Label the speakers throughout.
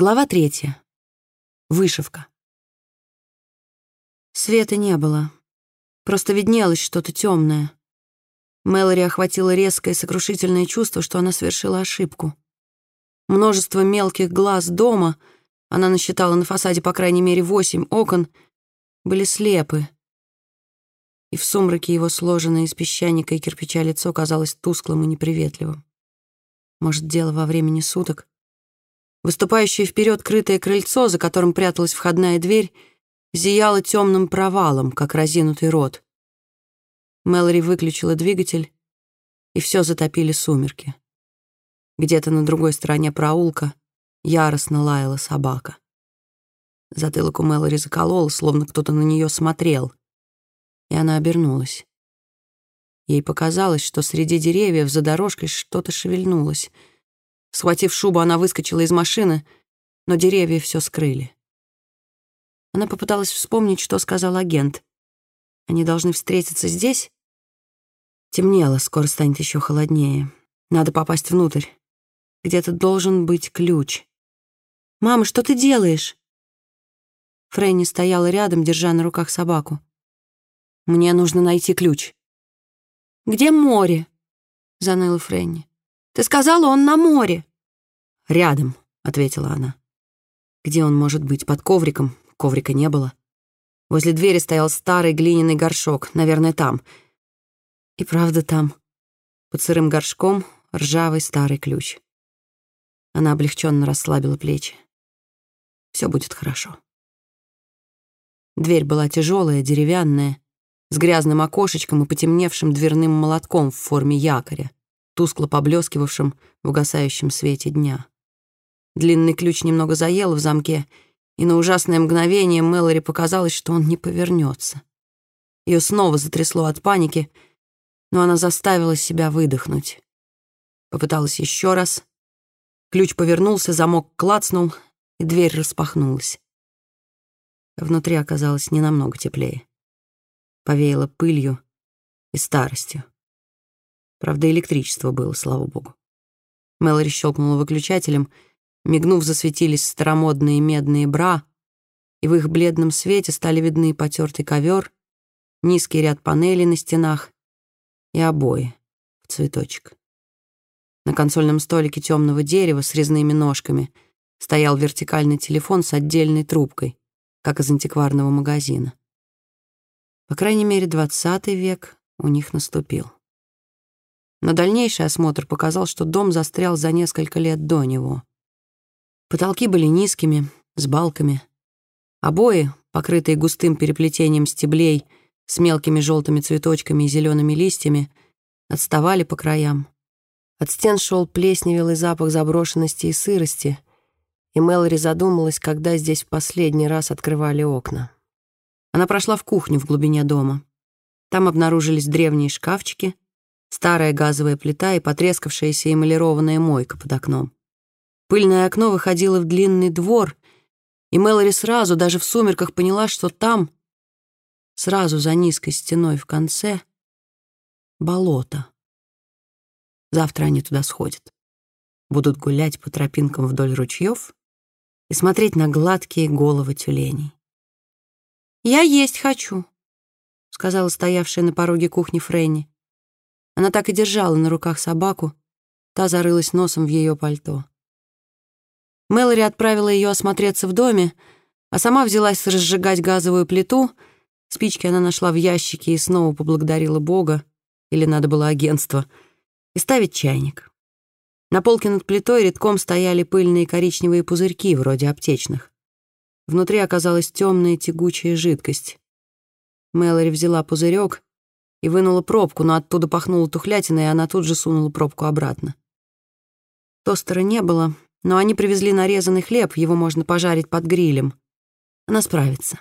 Speaker 1: Глава третья. Вышивка. Света не было. Просто виднелось что-то темное. Мэлори охватило резкое сокрушительное чувство, что она совершила ошибку. Множество мелких глаз дома, она насчитала на фасаде по крайней мере восемь окон, были слепы. И в сумраке его сложенное из песчаника и кирпича лицо казалось тусклым и неприветливым. Может, дело во времени суток? Выступающее вперед крытое крыльцо, за которым пряталась входная дверь, зияло темным провалом, как разинутый рот. Мэлори выключила двигатель, и все затопили сумерки. Где-то на другой стороне проулка яростно лаяла собака. Затылок у Мэлори заколол, словно кто-то на нее смотрел, и она обернулась. Ей показалось, что среди деревьев за дорожкой что-то шевельнулось — Схватив шубу, она выскочила из машины, но деревья все скрыли. Она попыталась вспомнить, что сказал агент. Они должны встретиться здесь? Темнело, скоро станет еще холоднее. Надо попасть внутрь. Где-то должен быть ключ. «Мама, что ты делаешь?» Фрэнни стояла рядом, держа на руках собаку. «Мне нужно найти ключ». «Где море?» — заныла Фрэнни. Ты сказала, он на море». «Рядом», — ответила она. «Где он может быть? Под ковриком?» Коврика не было. Возле двери стоял старый глиняный горшок, наверное, там. И правда там. Под сырым горшком ржавый старый ключ. Она облегченно расслабила плечи. Все будет хорошо. Дверь была тяжелая, деревянная, с грязным окошечком и потемневшим дверным молотком в форме якоря тускло поблескивавшим в угасающем свете дня. Длинный ключ немного заел в замке, и на ужасное мгновение Мэлори показалось, что он не повернется. Ее снова затрясло от паники, но она заставила себя выдохнуть. Попыталась еще раз. Ключ повернулся, замок клацнул, и дверь распахнулась. Внутри оказалось не намного теплее. Повеяло пылью и старостью. Правда, электричество было, слава богу. Мэлори щелкнула выключателем, мигнув, засветились старомодные медные бра, и в их бледном свете стали видны потертый ковер, низкий ряд панелей на стенах и обои в цветочек. На консольном столике темного дерева с резными ножками стоял вертикальный телефон с отдельной трубкой, как из антикварного магазина. По крайней мере, двадцатый век у них наступил. Но дальнейший осмотр показал, что дом застрял за несколько лет до него. Потолки были низкими, с балками. Обои, покрытые густым переплетением стеблей с мелкими желтыми цветочками и зелеными листьями, отставали по краям. От стен шел плесневелый запах заброшенности и сырости, и Мэлори задумалась, когда здесь в последний раз открывали окна. Она прошла в кухню в глубине дома. Там обнаружились древние шкафчики — старая газовая плита и потрескавшаяся эмалированная мойка под окном. Пыльное окно выходило в длинный двор, и Мэлори сразу, даже в сумерках, поняла, что там, сразу за низкой стеной в конце, болото. Завтра они туда сходят. Будут гулять по тропинкам вдоль ручьев и смотреть на гладкие головы тюленей. «Я есть хочу», — сказала стоявшая на пороге кухни Фрэнни. Она так и держала на руках собаку, та зарылась носом в ее пальто. Мэлори отправила ее осмотреться в доме, а сама взялась разжигать газовую плиту. Спички она нашла в ящике и снова поблагодарила Бога, или надо было агентство, и ставить чайник. На полке над плитой редком стояли пыльные коричневые пузырьки, вроде аптечных. Внутри оказалась темная тягучая жидкость. Мэлори взяла пузырек и вынула пробку, но оттуда пахнуло тухлятиной, и она тут же сунула пробку обратно. Тостера не было, но они привезли нарезанный хлеб, его можно пожарить под грилем. Она справится.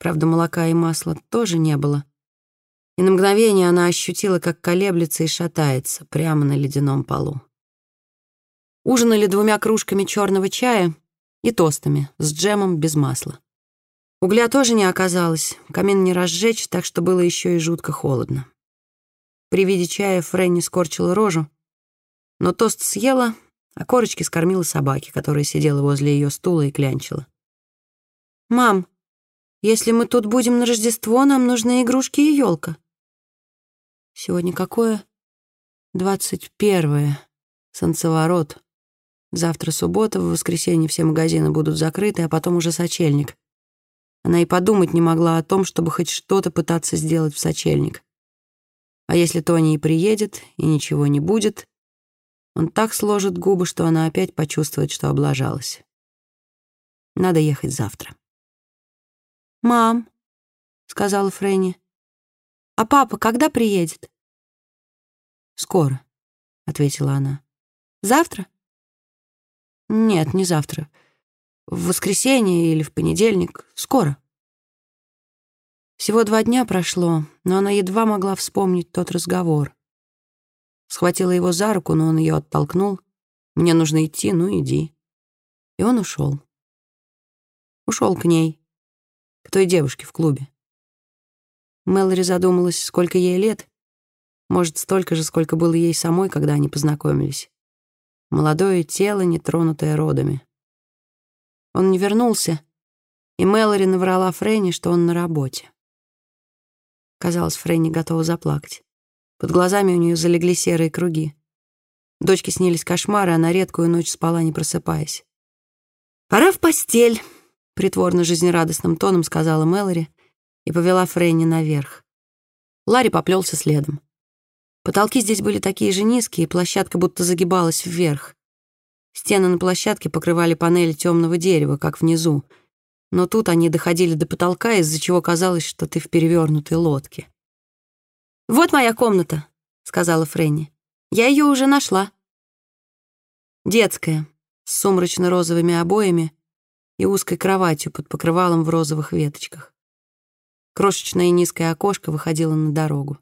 Speaker 1: Правда, молока и масла тоже не было. И на мгновение она ощутила, как колеблется и шатается прямо на ледяном полу. Ужинали двумя кружками черного чая и тостами с джемом без масла. Угля тоже не оказалось, камин не разжечь, так что было еще и жутко холодно. При виде чая Фрэнни скорчила рожу, но тост съела а корочки скормила собаке, которая сидела возле ее стула и клянчила.
Speaker 2: «Мам, если мы тут будем на Рождество, нам нужны игрушки и елка».
Speaker 1: «Сегодня какое?» «Двадцать первое. Солнцеворот. Завтра суббота, в воскресенье все магазины будут закрыты, а потом уже сочельник. Она и подумать не могла о том, чтобы хоть что-то пытаться сделать в сочельник. А если Тони и приедет, и ничего не будет, он так сложит губы, что она опять почувствует, что облажалась. Надо ехать завтра.
Speaker 2: «Мам», — сказала Фрэнни, — «а папа когда приедет?»
Speaker 1: «Скоро», — ответила она.
Speaker 2: «Завтра?»
Speaker 1: «Нет, не завтра в воскресенье или в понедельник, скоро. Всего два дня прошло, но она едва могла вспомнить тот разговор. Схватила его за руку, но он ее оттолкнул. «Мне нужно идти, ну иди». И он ушел. Ушел к ней, к той девушке в клубе. Мэлори задумалась, сколько ей лет. Может, столько же, сколько было ей самой, когда они познакомились. Молодое тело, нетронутое родами. Он не вернулся, и Мэлори наврала Фрэнни, что он на работе. Казалось, Фрэнни готова заплакать. Под глазами у нее залегли серые круги. Дочке снились кошмары, а на редкую ночь спала, не просыпаясь. «Пора в постель», — притворно жизнерадостным тоном сказала Мэлори и повела Фрэнни наверх. Ларри поплелся следом. Потолки здесь были такие же низкие, площадка будто загибалась вверх. Стены на площадке покрывали панели темного дерева, как внизу, но тут они доходили до потолка, из-за чего казалось, что ты в перевернутой лодке. «Вот моя комната», — сказала Фрэнни. «Я ее уже нашла». Детская, с сумрачно-розовыми обоями и узкой кроватью под покрывалом в розовых веточках. Крошечное низкое окошко выходило на дорогу.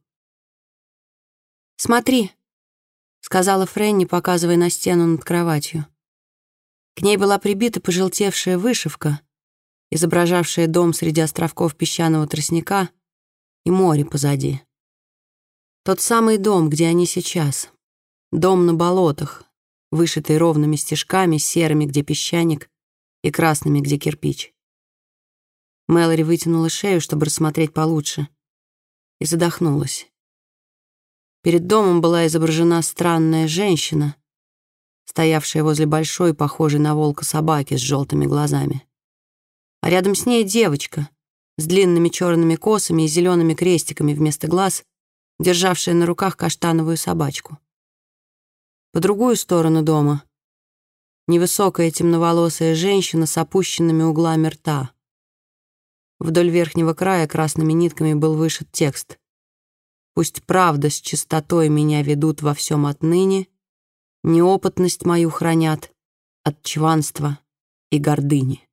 Speaker 2: «Смотри», — сказала Фрэнни, показывая на стену над кроватью. К ней была прибита пожелтевшая вышивка, изображавшая дом среди островков песчаного тростника и море позади. Тот самый дом, где они сейчас. Дом на болотах, вышитый ровными стежками, серыми, где песчаник, и красными, где кирпич. Мэлори вытянула шею, чтобы рассмотреть получше, и задохнулась. Перед домом была изображена странная женщина, стоявшая возле большой, похожей на волка собаки с желтыми глазами. А рядом с ней девочка с длинными черными косами и зелеными крестиками вместо глаз, державшая на руках каштановую собачку. По другую сторону дома невысокая темноволосая женщина с опущенными углами рта. Вдоль верхнего края красными нитками был вышит текст Пусть правда с чистотой меня ведут во всем отныне, неопытность мою хранят от чванства и гордыни.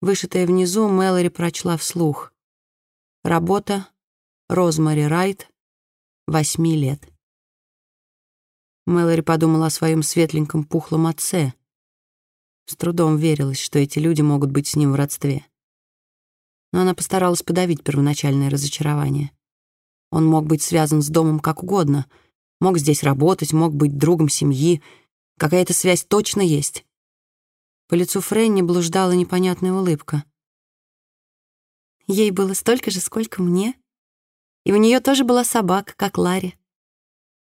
Speaker 2: Вышитая внизу, Мэлори прочла вслух. Работа Розмари Райт, восьми лет. Мэлори подумала о своем светленьком пухлом отце. С трудом верилось, что эти люди могут быть с ним в родстве но она постаралась подавить первоначальное разочарование. Он мог быть связан с домом как угодно, мог здесь работать, мог быть другом семьи. Какая-то связь точно есть. По лицу Фрэнни блуждала непонятная улыбка. Ей было столько же, сколько мне. И у нее тоже была собака, как Ларри.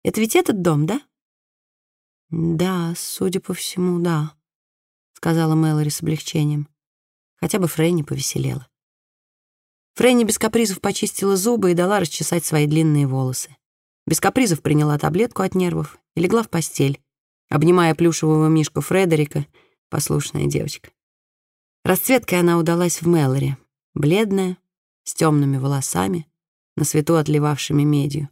Speaker 2: Это ведь этот дом, да? Да, судя по всему, да, сказала Мэлори с облегчением. Хотя бы Фрэнни повеселела. Фрэнни без капризов почистила зубы и дала расчесать свои длинные волосы. Без капризов приняла таблетку от нервов и легла в постель, обнимая плюшевого мишку Фредерика, послушная девочка. Расцветкой она удалась в Мэлори, бледная, с темными волосами, на свету отливавшими медью.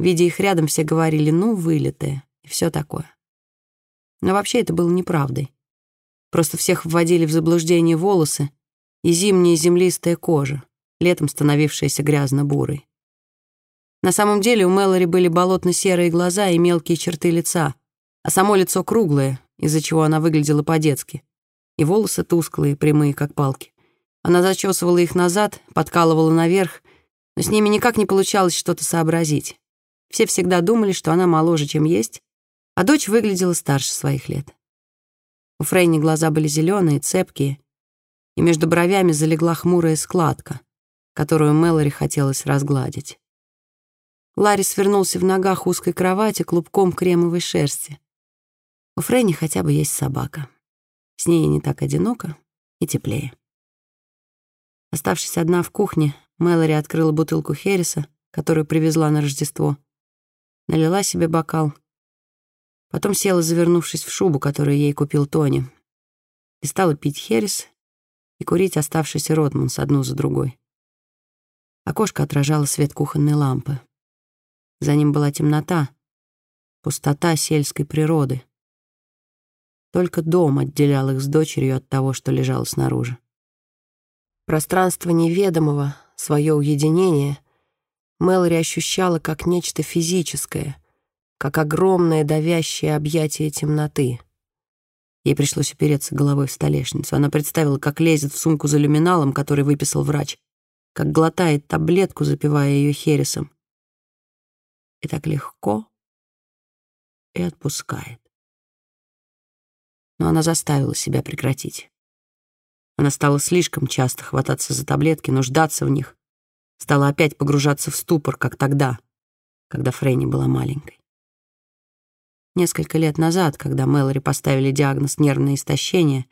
Speaker 2: Видя их рядом, все говорили «ну, вылитая» и все такое. Но вообще это было неправдой. Просто всех вводили в заблуждение волосы, и зимняя землистая кожа, летом становившаяся грязно-бурой. На самом деле у Мэлори были болотно-серые глаза и мелкие черты лица, а само лицо круглое, из-за чего она выглядела по-детски, и волосы тусклые, прямые, как палки. Она зачесывала их назад, подкалывала наверх, но с ними никак не получалось что-то сообразить. Все всегда думали, что она моложе, чем есть, А дочь выглядела старше своих лет. У Фрейни глаза были зеленые, цепкие, и между бровями залегла хмурая складка, которую Мэлори хотелось разгладить. Ларри свернулся в ногах узкой кровати клубком кремовой шерсти. У Фрейни хотя бы есть собака. С ней не так одиноко и теплее. Оставшись одна в кухне, Мэлори открыла бутылку Хереса, которую привезла на Рождество, налила себе бокал, потом села, завернувшись в шубу, которую ей купил Тони, и стала пить Херес и курить оставшийся Ротманс одну за другой. Окошко отражало свет кухонной лампы. За ним была темнота, пустота сельской природы. Только дом отделял их с дочерью от того, что лежало снаружи. Пространство неведомого, свое уединение, Мэлори ощущала как нечто физическое, как огромное давящее объятие темноты. Ей пришлось упереться головой в столешницу. Она представила, как лезет в сумку за люминалом, который выписал врач, как глотает таблетку, запивая ее хересом. И так легко и отпускает. Но она заставила себя прекратить. Она стала слишком часто хвататься за таблетки, нуждаться в них. Стала опять погружаться в ступор, как тогда, когда Фрейни была маленькой. Несколько лет назад, когда Мэлори поставили диагноз нервное истощение,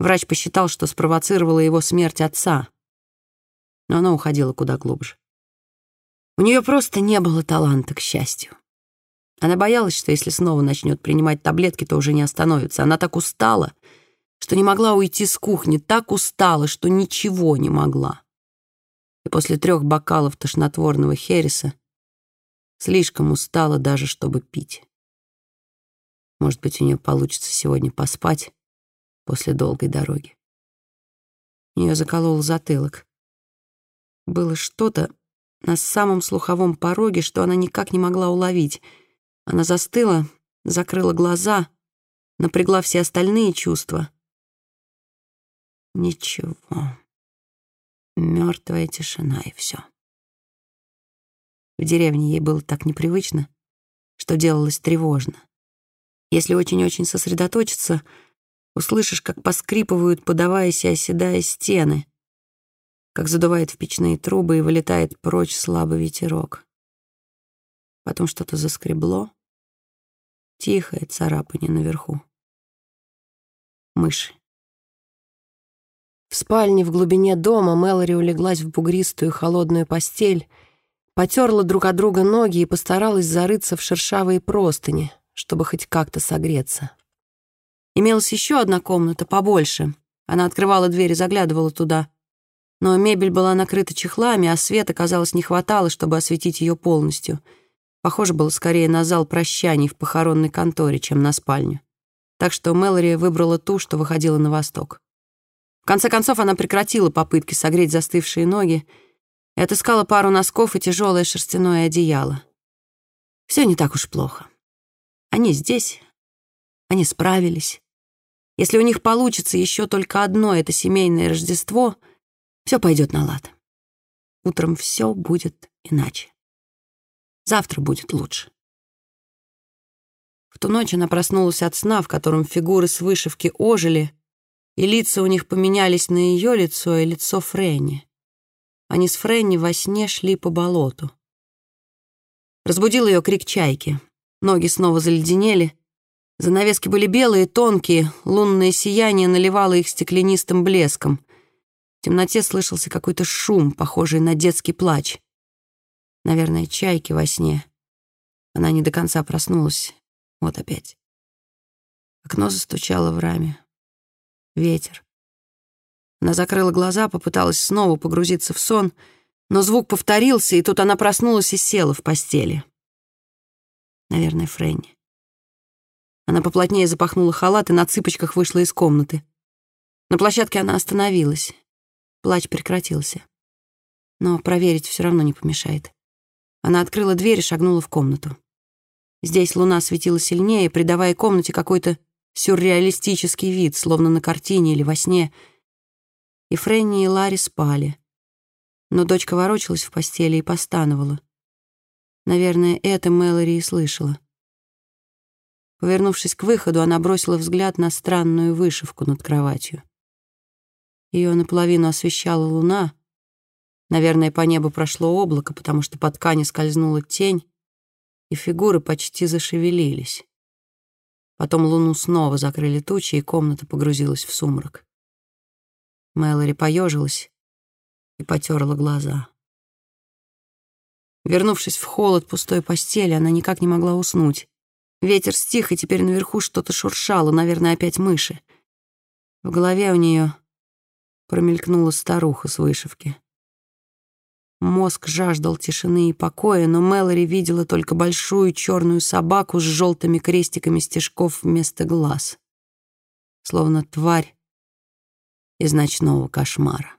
Speaker 2: врач посчитал, что спровоцировала его смерть отца. Но она уходила куда глубже. У нее просто не было таланта к счастью. Она боялась, что если снова начнет принимать таблетки, то уже не остановится. Она так устала, что не могла уйти с кухни, так устала, что ничего не могла. И после трех бокалов тошнотворного хереса слишком устала даже, чтобы пить. Может быть, у нее получится сегодня поспать после долгой дороги. Ее заколол затылок. Было что-то на самом слуховом пороге, что она никак не могла уловить. Она застыла, закрыла глаза, напрягла все остальные чувства. Ничего. Мертвая тишина и все. В деревне ей было так непривычно, что делалось тревожно. Если очень-очень сосредоточиться, услышишь, как поскрипывают, подаваясь и оседая стены, как задувает в печные трубы и вылетает прочь слабый ветерок. Потом что-то заскребло, тихое царапание наверху. Мыши. В спальне в глубине дома Мэлори улеглась в бугристую холодную постель, потерла друг от друга ноги и постаралась зарыться в шершавые простыни — чтобы хоть как-то согреться. Имелась еще одна комната, побольше. Она открывала дверь и заглядывала туда. Но мебель была накрыта чехлами, а света, казалось, не хватало, чтобы осветить ее полностью. Похоже было скорее на зал прощаний в похоронной конторе, чем на спальню. Так что Мэлори выбрала ту, что выходила на восток. В конце концов, она прекратила попытки согреть застывшие ноги и отыскала пару носков и тяжелое шерстяное одеяло. Все не так уж плохо. Они здесь, они справились. Если у них получится еще только одно это семейное Рождество, все пойдет на лад. Утром все будет иначе. Завтра будет лучше. В ту ночь она проснулась от сна, в котором фигуры с вышивки ожили, и лица у них поменялись на ее лицо и лицо Фрэнни. Они с Фрэнни во сне шли по болоту. Разбудил ее крик чайки. Ноги снова заледенели. Занавески были белые, тонкие, лунное сияние наливало их стеклянистым блеском. В темноте слышался какой-то шум, похожий на детский плач. Наверное, чайки во сне. Она не до конца проснулась. Вот опять. Окно застучало в раме. Ветер. Она закрыла глаза, попыталась снова погрузиться в сон, но звук повторился, и тут она проснулась и села в постели. Наверное, Фрэнни. Она поплотнее запахнула халат и на цыпочках вышла из комнаты. На площадке она остановилась. Плач прекратился. Но проверить все равно не помешает. Она открыла дверь и шагнула в комнату. Здесь луна светила сильнее, придавая комнате какой-то сюрреалистический вид, словно на картине или во сне. И Фрэнни и Ларри спали. Но дочка ворочалась в постели и постановала. Наверное, это Мэлори и слышала.
Speaker 1: Повернувшись к выходу, она бросила взгляд на странную вышивку над кроватью. Ее наполовину освещала луна. Наверное, по небу прошло облако, потому что по ткани скользнула тень, и фигуры почти зашевелились. Потом луну снова закрыли тучи, и комната погрузилась в сумрак. Мэлори поежилась и потерла глаза. Вернувшись в холод пустой постели, она никак не могла уснуть. Ветер стих, и теперь наверху что-то шуршало, наверное, опять мыши. В голове у нее промелькнула старуха с вышивки. Мозг жаждал тишины и покоя, но Мэлори видела только большую черную собаку с желтыми крестиками стежков вместо глаз. Словно тварь из ночного кошмара.